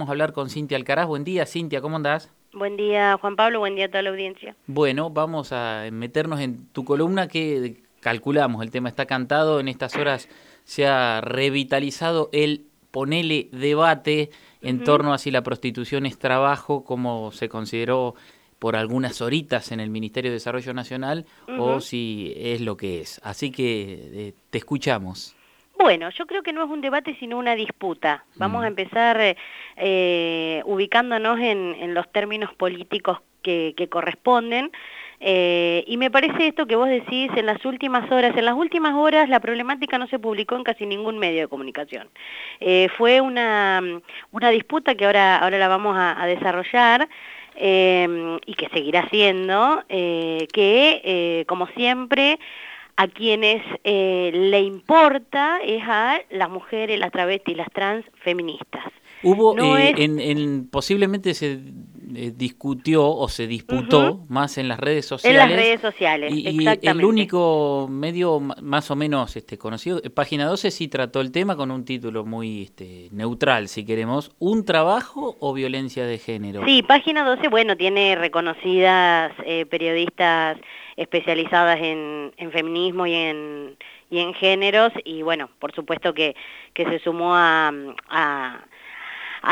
Vamos a hablar con Cintia Alcaraz. Buen día, Cintia, ¿cómo andás? Buen día, Juan Pablo, buen día a toda la audiencia. Bueno, vamos a meternos en tu columna que calculamos, el tema está cantado, en estas horas se ha revitalizado el ponele debate en torno a si la prostitución es trabajo, como se consideró por algunas horitas en el Ministerio de Desarrollo Nacional, o si es lo que es. Así que eh, te escuchamos. Bueno, yo creo que no es un debate sino una disputa. Vamos a mm. empezar eh, ubicándonos en, los términos políticos que, corresponden. Eh, y me parece esto que vos decís en las últimas horas, en las últimas horas la problemática no se publicó en casi ningún medio de comunicación. Eh, fue una, una disputa que ahora, ahora la vamos a, desarrollar y que seguirá siendo, que como siempre a quienes eh, le importa es a las mujeres, las travestis, las trans feministas. Hubo, eh, en, posiblemente se eh, discutió o se disputó más en las redes sociales. En las redes sociales, y, exactamente. Y el único medio más o menos este, conocido, Página 12 sí trató el tema con un título muy este, neutral, si queremos, ¿un trabajo o violencia de género? Sí, Página 12, bueno, tiene reconocidas periodistas especializadas en, feminismo y en, y en géneros y bueno, por supuesto que, que se sumó a a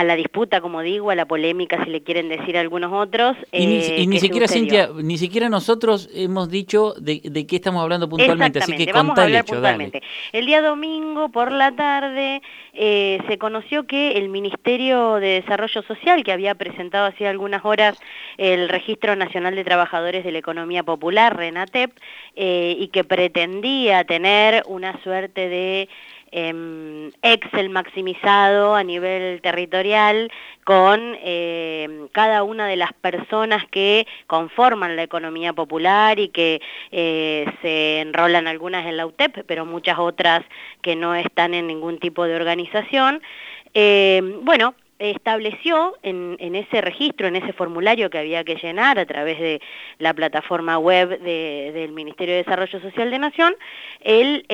la disputa, como digo, a la polémica, si le quieren decir algunos otros. Y ni, eh, siquiera, Cintia, ni siquiera nosotros hemos dicho de, qué estamos hablando puntualmente, así que vamos a hablar puntualmente. El día domingo por la tarde eh, se conoció que el Ministerio de Desarrollo Social, que había presentado hace algunas horas el Registro Nacional de Trabajadores de la Economía Popular, RENATEP, eh, y que pretendía tener una suerte de Em, Excel maximizado a nivel territorial con em, cada una de las personas que conforman la economía popular y que eh, se enrolan algunas en la UTEP, pero muchas otras que no están en ningún tipo de organización. Em, bueno, estableció en, ese registro, en ese formulario que había que llenar a través de la plataforma web del Ministerio de Desarrollo Social de Nación, el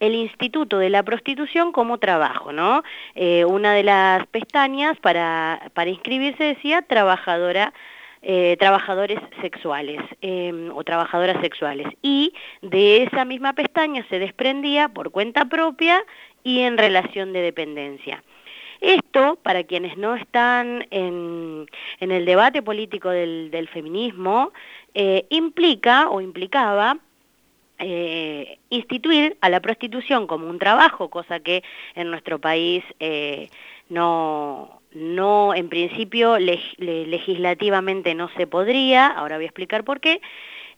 el Instituto de la Prostitución como trabajo, ¿no? Eh, una de las pestañas para, para inscribirse decía trabajadora eh, trabajadores sexuales em, o trabajadoras sexuales. Y de esa misma pestaña se desprendía por cuenta propia y en relación de dependencia. Esto, para quienes no están en, en el debate político del, feminismo, eh, implica o implicaba eh, instituir a la prostitución como un trabajo, cosa que en nuestro país eh, no, no, en principio legislativamente no se podría, ahora voy a explicar por qué,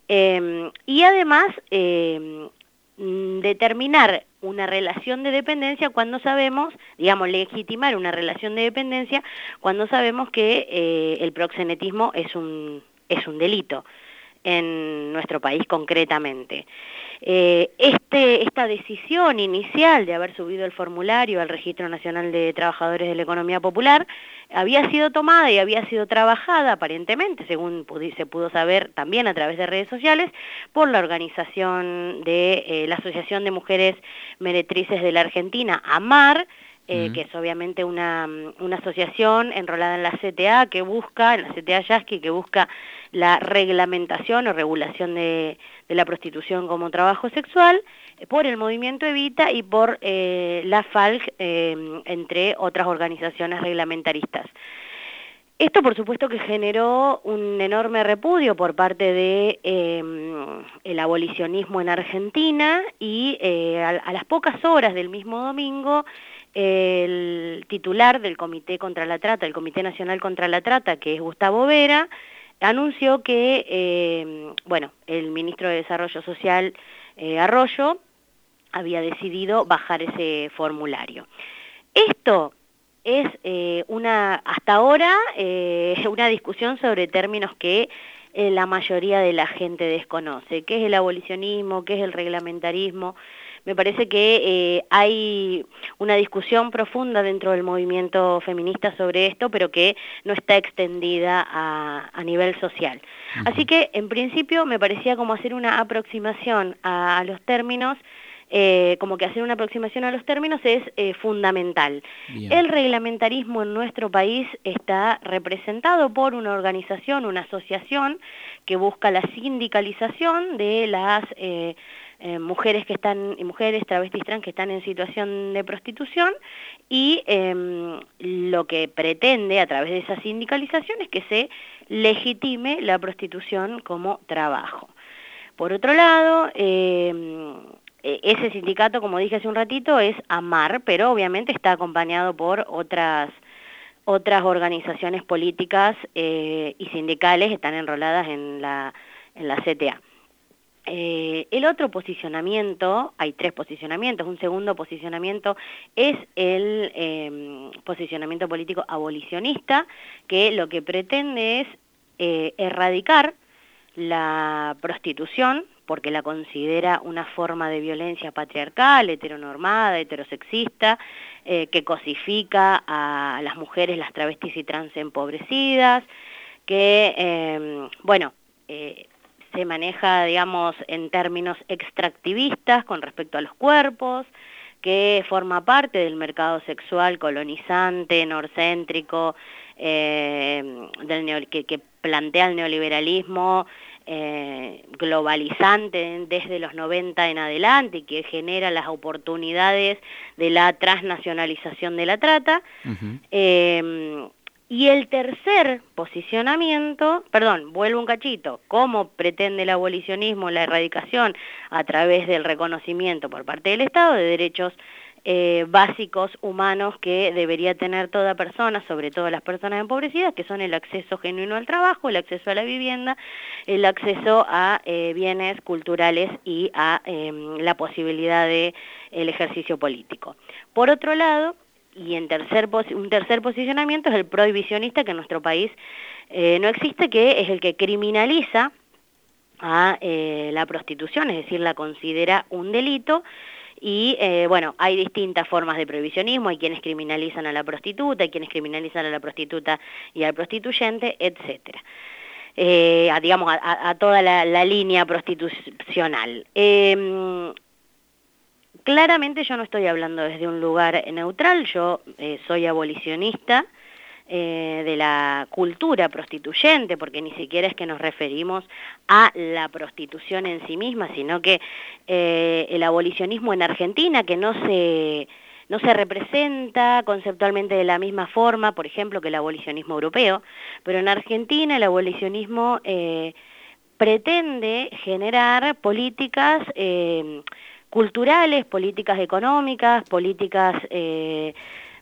em, y además em, determinar una relación de dependencia cuando sabemos, digamos, legitimar una relación de dependencia cuando sabemos que eh, el proxenetismo es un, es un delito en nuestro país concretamente. Eh, este, esta decisión inicial de haber subido el formulario al Registro Nacional de Trabajadores de la Economía Popular había sido tomada y había sido trabajada aparentemente, según se pudo saber también a través de redes sociales, por la organización de eh, la Asociación de Mujeres Meretrices de la Argentina, AMAR, eh, que es obviamente una, una, asociación enrolada en la CTA que busca, en la CTA Yasky, que busca la reglamentación o regulación de, de la prostitución como trabajo sexual, eh, por el movimiento Evita y por eh, la FALC, entre otras organizaciones reglamentaristas. Esto, por supuesto, que generó un enorme repudio por parte de el abolicionismo en Argentina y a, a, las pocas horas del mismo domingo el titular del Comité contra la Trata, el Comité Nacional contra la Trata, que es Gustavo Vera, anunció que, eh, bueno, el ministro de Desarrollo Social, eh, Arroyo, había decidido bajar ese formulario. Esto es eh, una, hasta ahora, una discusión sobre términos que la mayoría de la gente desconoce, qué es el abolicionismo, qué es el reglamentarismo, me parece que eh, hay una discusión profunda dentro del movimiento feminista sobre esto, pero que no está extendida a, nivel social. Así que, en principio, me parecía como hacer una aproximación a, los términos eh, como que hacer una aproximación a los términos es eh, fundamental. El reglamentarismo en nuestro país está representado por una organización, una asociación que busca la sindicalización de las eh, mujeres que están, mujeres travestis trans que están en situación de prostitución y em, lo que pretende a través de esa sindicalización es que se legitime la prostitución como trabajo. Por otro lado, em, e, ese sindicato, como dije hace un ratito, es AMAR, pero obviamente está acompañado por otras otras organizaciones políticas eh, y sindicales están enroladas en la, en la CTA. Eh, el otro posicionamiento, hay tres posicionamientos, un segundo posicionamiento es el em, posicionamiento político abolicionista, que lo que pretende es eh, erradicar la prostitución, porque la considera una forma de violencia patriarcal, heteronormada, heterosexista, eh, que cosifica a las mujeres, las travestis y trans empobrecidas, que, em, bueno, eh, se maneja, digamos, en términos extractivistas con respecto a los cuerpos, que forma parte del mercado sexual colonizante, norcéntrico, eh, del que, que plantea el neoliberalismo eh, globalizante desde los 90 en adelante y que genera las oportunidades de la transnacionalización de la trata. Eh, y el tercer posicionamiento, perdón, vuelvo un cachito, cómo pretende el abolicionismo la erradicación a través del reconocimiento por parte del Estado de derechos eh, básicos humanos que debería tener toda persona, sobre todo las personas empobrecidas, que son el acceso genuino al trabajo, el acceso a la vivienda, el acceso a eh, bienes culturales y a em, la posibilidad de ejercicio político. Por otro lado, y en tercer un tercer posicionamiento es el prohibicionista que en nuestro país eh, no existe, que es el que criminaliza a la prostitución, es decir, la considera un delito y eh, bueno, hay distintas formas de prohibicionismo, hay quienes criminalizan a la prostituta, hay quienes criminalizan a la prostituta y al prostituyente, etcétera. Eh, digamos, a, toda la, línea prostitucional. Em, claramente yo no estoy hablando desde un lugar neutral, yo eh, soy abolicionista, eh, de la cultura prostituyente, porque ni siquiera es que nos referimos a la prostitución en sí misma, sino que eh, el abolicionismo en Argentina, que no se, no se representa conceptualmente de la misma forma, por ejemplo, que el abolicionismo europeo, pero en Argentina el abolicionismo pretende generar políticas culturales, políticas económicas, políticas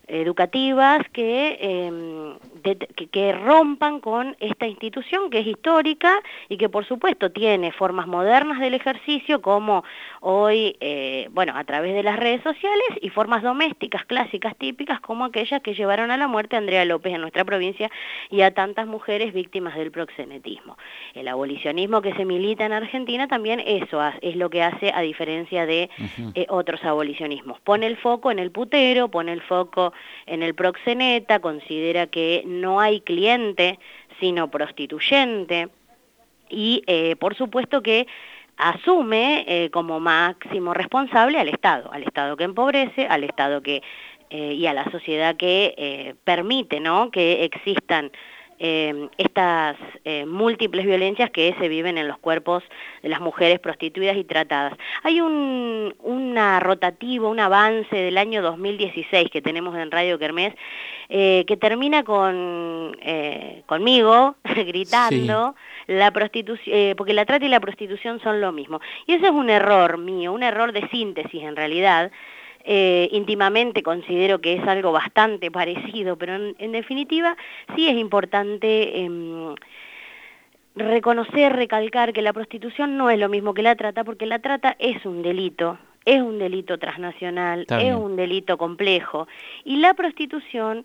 educativas em, que, que, rompan con esta institución que es histórica y que por supuesto tiene formas modernas del ejercicio como hoy, eh, bueno, a través de las redes sociales y formas domésticas clásicas típicas como aquellas que llevaron a la muerte a Andrea López en nuestra provincia y a tantas mujeres víctimas del proxenetismo. El abolicionismo que se milita en Argentina también eso es lo que hace a diferencia de eh, otros abolicionismos. Pone el foco en el putero, pone el foco en el proxeneta, considera que no hay cliente sino prostituyente y eh, por supuesto que asume eh, como máximo responsable al Estado, al Estado que empobrece, al Estado que eh, y a la sociedad que permite ¿no? que existan eh, estas eh, múltiples violencias que se viven en los cuerpos de las mujeres prostituidas y tratadas. Hay un una rotativo, un avance del año 2016 que tenemos en Radio Kermés, eh, que termina con eh, conmigo gritando la prostitución, porque la trata y la prostitución son lo mismo. Y ese es un error mío, un error de síntesis en realidad, eh, íntimamente considero que es algo bastante parecido, pero en, definitiva sí es importante em, reconocer, recalcar que la prostitución no es lo mismo que la trata, porque la trata es un delito, es un delito transnacional, es un delito complejo, y la prostitución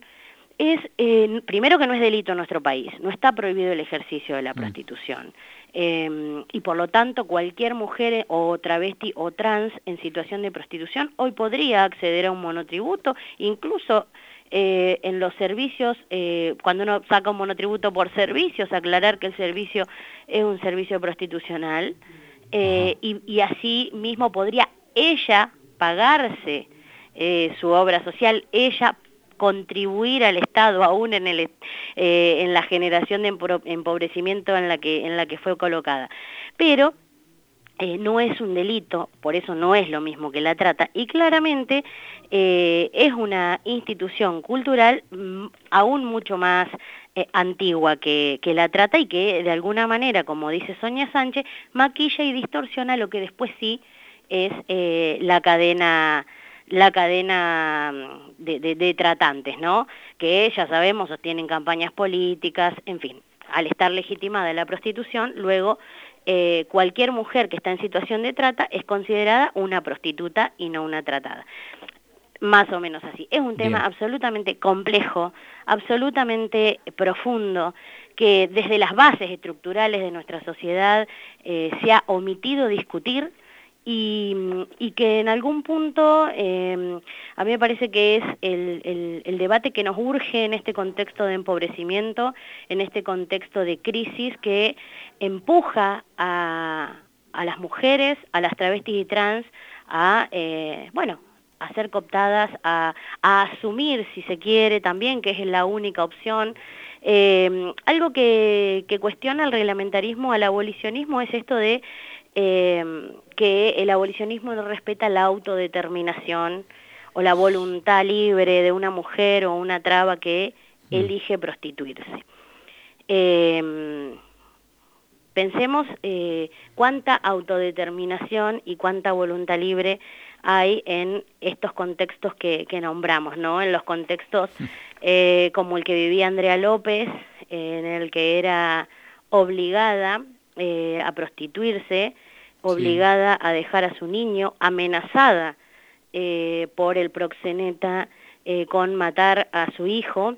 es, eh, primero que no es delito en nuestro país, no está prohibido el ejercicio de la mm. prostitución. Em, y por lo tanto cualquier mujer o travesti o trans en situación de prostitución hoy podría acceder a un monotributo, incluso eh, en los servicios, eh, cuando uno saca un monotributo por servicios, aclarar que el servicio es un servicio prostitucional eh, y, y así mismo podría ella pagarse eh, su obra social, ella contribuir al Estado aún en, eh, la generación de empobrecimiento en la que, en la que fue colocada. Pero eh, no es un delito, por eso no es lo mismo que la trata, y claramente es una institución cultural mm, aún mucho más antigua que, que, la trata y que de alguna manera, como dice Sonia Sánchez, maquilla y distorsiona lo que después sí es la cadena la cadena mm, de, tratantes, ¿no? Que ya sabemos sostienen campañas políticas, en fin, al estar legitimada la prostitución, luego eh, cualquier mujer que está en situación de trata es considerada una prostituta y no una tratada. Más o menos así. Es un tema absolutamente complejo, absolutamente profundo, que desde las bases estructurales de nuestra sociedad eh, se ha omitido discutir y, que en algún punto em, a mí me parece que es el, debate que nos urge en este contexto de empobrecimiento, en este contexto de crisis que empuja a, las mujeres, a las travestis y trans, a, eh, bueno, a ser cooptadas, a, asumir, si se quiere, también que es la única opción. Em, algo que, que cuestiona el reglamentarismo al abolicionismo es esto de eh, que el abolicionismo no respeta la autodeterminación o la voluntad libre de una mujer o una traba que mm. elige prostituirse. Eh, pensemos eh, cuánta autodeterminación y cuánta voluntad libre hay en estos contextos que, nombramos, ¿no? En los contextos eh, como el que vivía Andrea López, en el que era obligada eh, a prostituirse, obligada a dejar a su niño, amenazada eh, por el proxeneta con matar a su hijo,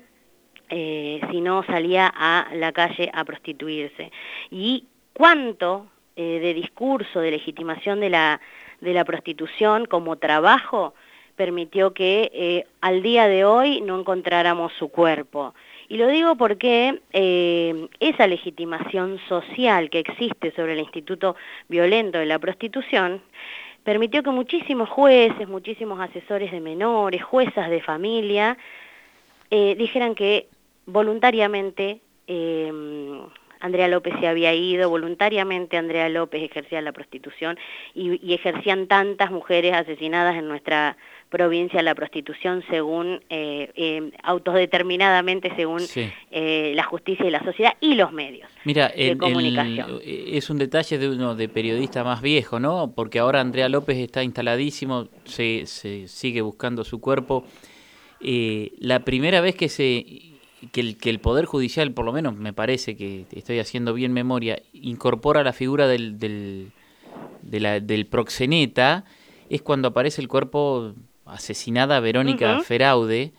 si no salía a la calle a prostituirse. Y cuánto de discurso de legitimación de la, de la prostitución como trabajo permitió que al día de hoy no encontráramos su cuerpo. Y lo digo porque eh, esa legitimación social que existe sobre el instituto violento de la prostitución permitió que muchísimos jueces, muchísimos asesores de menores, juezas de familia, eh, dijeran que voluntariamente eh, Andrea López se había ido, voluntariamente Andrea López ejercía la prostitución y ejercían tantas mujeres asesinadas en nuestra provincia la prostitución según, eh, eh, autodeterminadamente según eh, la justicia y la sociedad y los medios Mira, de comunicación. es un detalle de uno de periodista más viejo, ¿no? Porque ahora Andrea López está instaladísimo, se, se sigue buscando su cuerpo. la primera vez que se que el, que el Poder Judicial, por lo menos me parece que estoy haciendo bien memoria, incorpora la figura del, del, del proxeneta, es cuando aparece el cuerpo asesinada Verónica Feraude,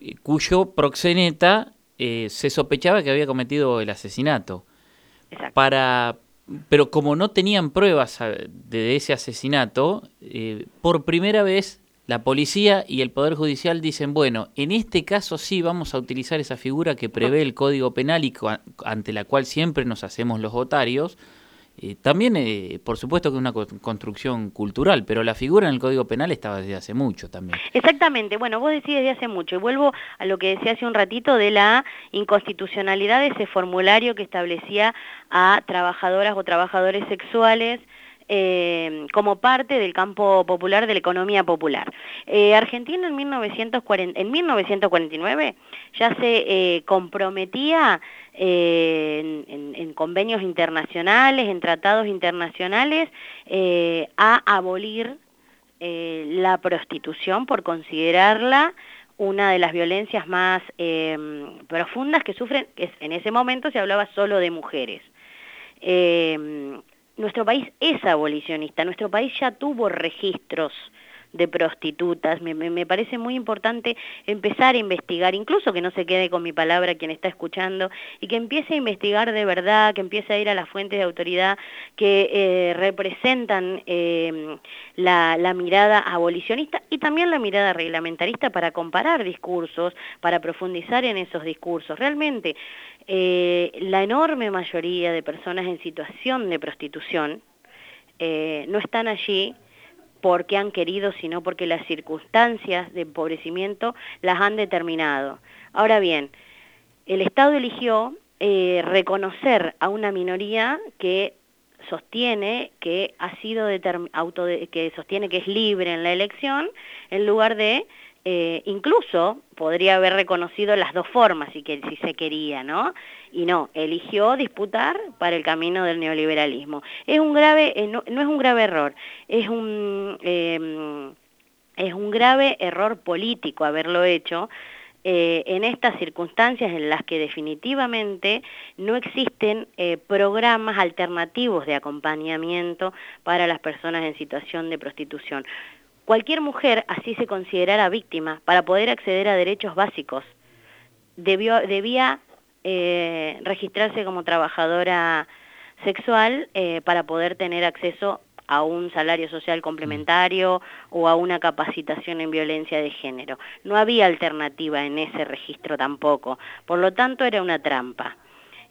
eh, cuyo proxeneta eh, se sospechaba que había cometido el asesinato. Para, pero como no tenían pruebas de ese asesinato, eh, por primera vez la policía y el Poder Judicial dicen, bueno, en este caso sí vamos a utilizar esa figura que prevé el Código Penal y ante la cual siempre nos hacemos los votarios, eh, también, eh, por supuesto que es una construcción cultural, pero la figura en el Código Penal estaba desde hace mucho también. Exactamente, bueno, vos decís desde hace mucho, y vuelvo a lo que decía hace un ratito de la inconstitucionalidad de ese formulario que establecía a trabajadoras o trabajadores sexuales eh, como parte del campo popular de la economía popular. Eh, Argentina en, 1940, en 1949 ya se eh, comprometía en, en, convenios internacionales, en tratados internacionales, a abolir la prostitución por considerarla una de las violencias más profundas que sufren, que en ese momento se hablaba solo de mujeres. Nuestro país es abolicionista, nuestro país ya tuvo registros de prostitutas. Me, me, parece muy importante empezar a investigar, incluso que no se quede con mi palabra quien está escuchando, y que empiece a investigar de verdad, que empiece a ir a las fuentes de autoridad que eh, representan eh, la, la mirada abolicionista y también la mirada reglamentarista para comparar discursos, para profundizar en esos discursos. Realmente, eh, la enorme mayoría de personas en situación de prostitución no están allí porque han querido, sino porque las circunstancias de empobrecimiento las han determinado. Ahora bien, el Estado eligió eh, reconocer a una minoría que sostiene que ha sido auto que sostiene que es libre en la elección en lugar de eh, incluso podría haber reconocido las dos formas si, que, si se quería, ¿no? Y no, eligió disputar para el camino del neoliberalismo. Es un grave, eh, no, es un grave error, es un, em, es un grave error político haberlo hecho, eh, en estas circunstancias en las que definitivamente no existen programas alternativos de acompañamiento para las personas en situación de prostitución. Cualquier mujer así se considerara víctima para poder acceder a derechos básicos. Debía eh, registrarse como trabajadora sexual eh, para poder tener acceso a un salario social complementario o a una capacitación en violencia de género. No había alternativa en ese registro tampoco, por lo tanto era una trampa.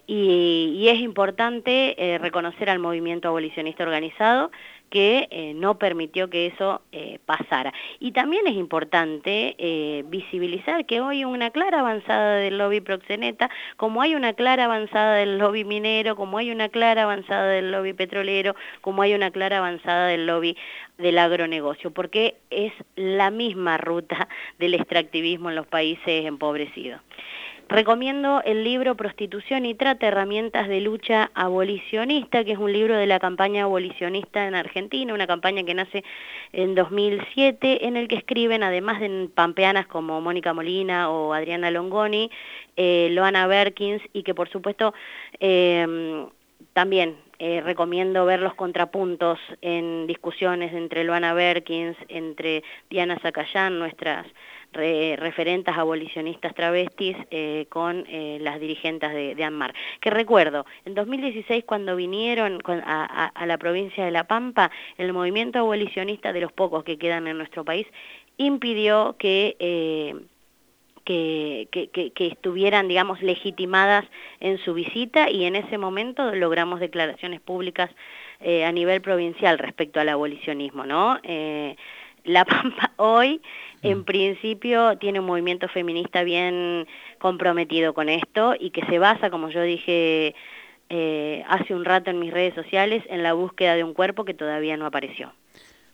Y, es importante eh, reconocer al movimiento abolicionista organizado que eh, no permitió que eso eh, pasara. Y también es importante eh, visibilizar que hoy una clara avanzada del lobby proxeneta, como hay una clara avanzada del lobby minero, como hay una clara avanzada del lobby petrolero, como hay una clara avanzada del lobby del agronegocio, porque es la misma ruta del extractivismo en los países empobrecidos. Recomiendo el libro Prostitución y Trata, herramientas de lucha abolicionista, que es un libro de la campaña abolicionista en Argentina, una campaña que nace en 2007, en el que escriben, además de pampeanas como Mónica Molina o Adriana Longoni, eh, Loana Berkins, y que por supuesto em, también eh, recomiendo ver los contrapuntos en discusiones entre Loana Berkins, entre Diana Zacayán, nuestras referentes abolicionistas travestis eh, con eh, las dirigentes de, ANMAR. Que recuerdo, en 2016 cuando vinieron a, la provincia de La Pampa, el movimiento abolicionista de los pocos que quedan en nuestro país impidió que... Eh, que, estuvieran, digamos, legitimadas en su visita y en ese momento logramos declaraciones públicas a nivel provincial respecto al abolicionismo, ¿no? La Pampa hoy, en mm. principio, tiene un movimiento feminista bien comprometido con esto y que se basa, como yo dije eh, hace un rato en mis redes sociales, en la búsqueda de un cuerpo que todavía no apareció.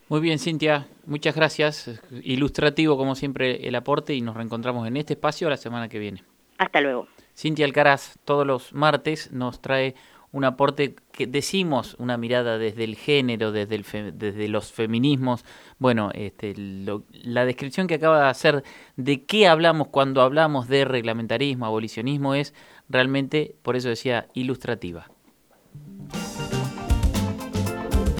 Muy bien, Cintia, muchas gracias. Ilustrativo, como siempre, el aporte y nos reencontramos en este espacio la semana que viene. Hasta luego. Cintia Alcaraz, todos los martes, nos trae un aporte que decimos una mirada desde el género, desde, el desde los feminismos. Bueno, este, la descripción que acaba de hacer de qué hablamos cuando hablamos de reglamentarismo, abolicionismo, es realmente, por eso decía, ilustrativa.